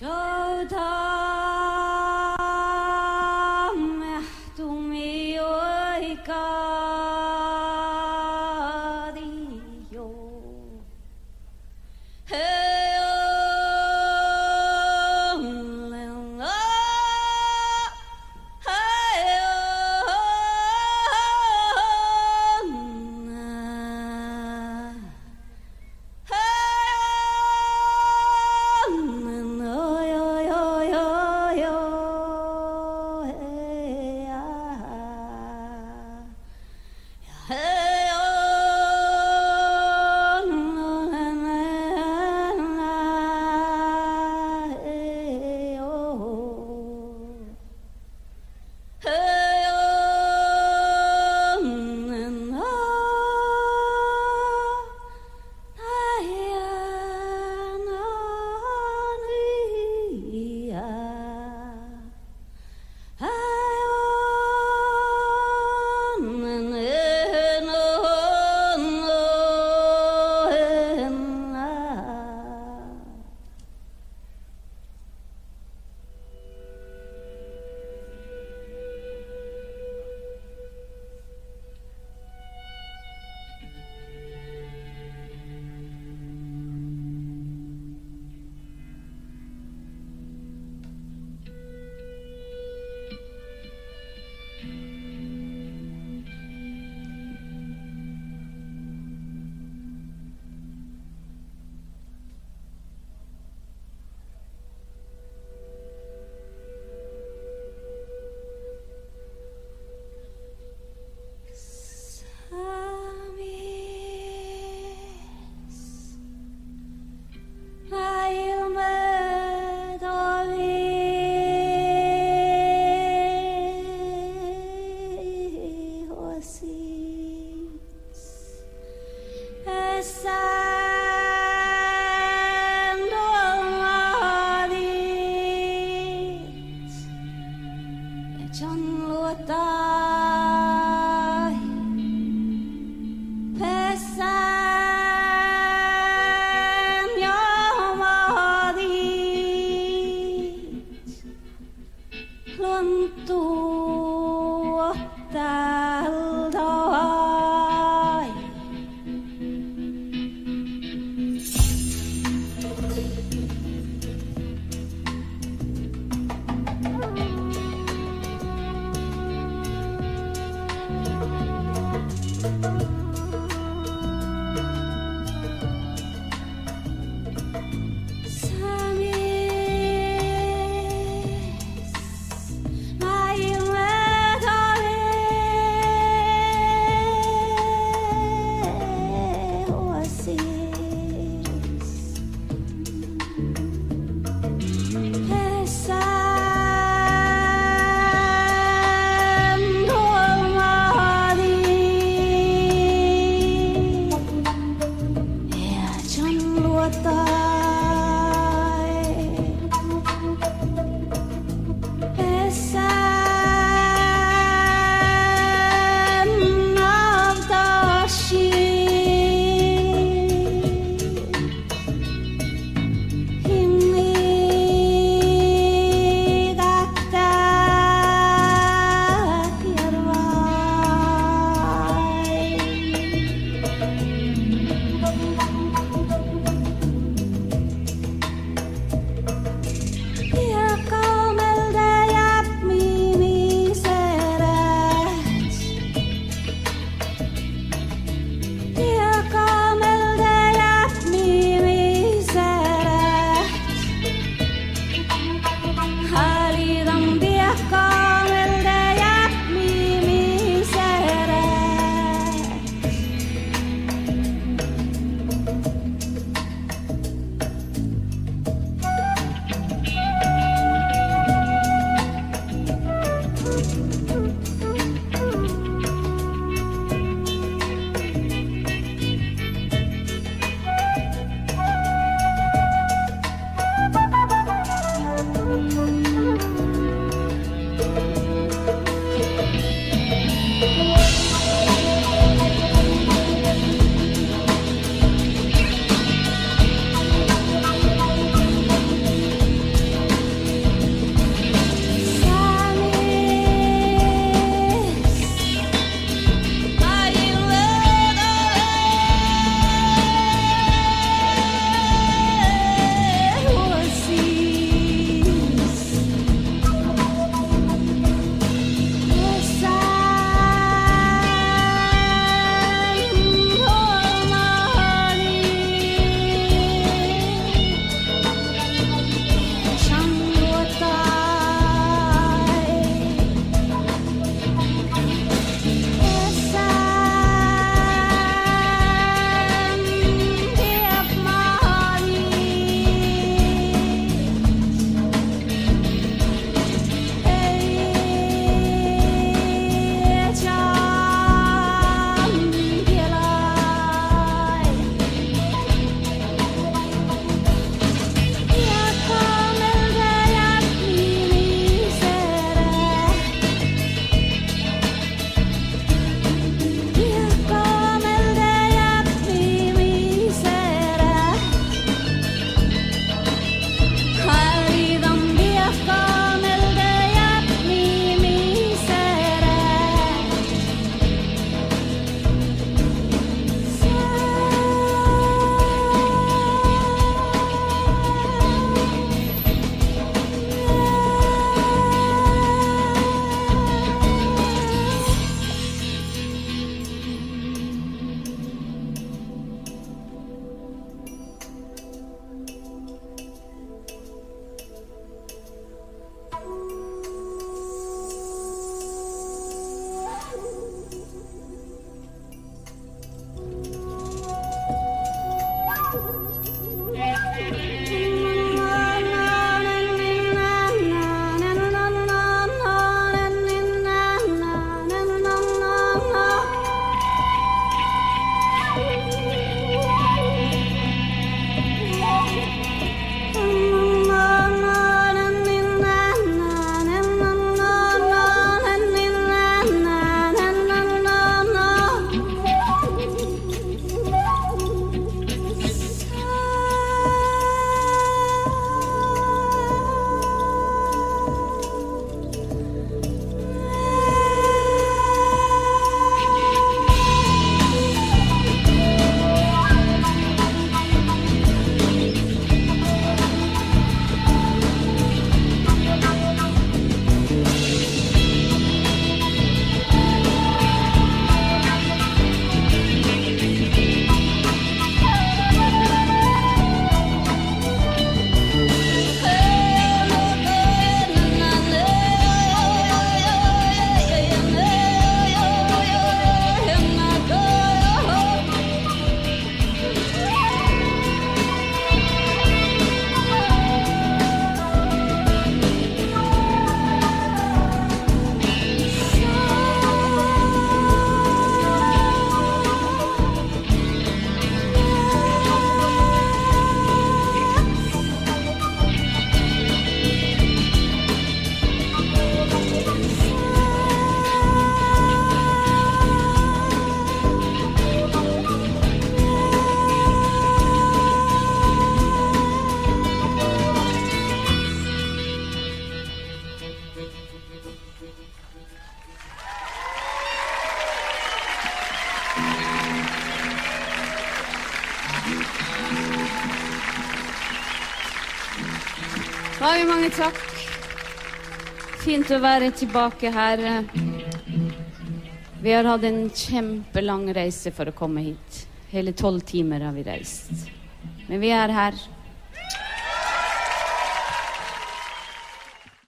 Toto plantou a Nei, mange takk. Fint å være tilbake her. Vi har hatt en kjempelang reise for å komme hit. Hele tolv timer har vi reist. Men vi er her.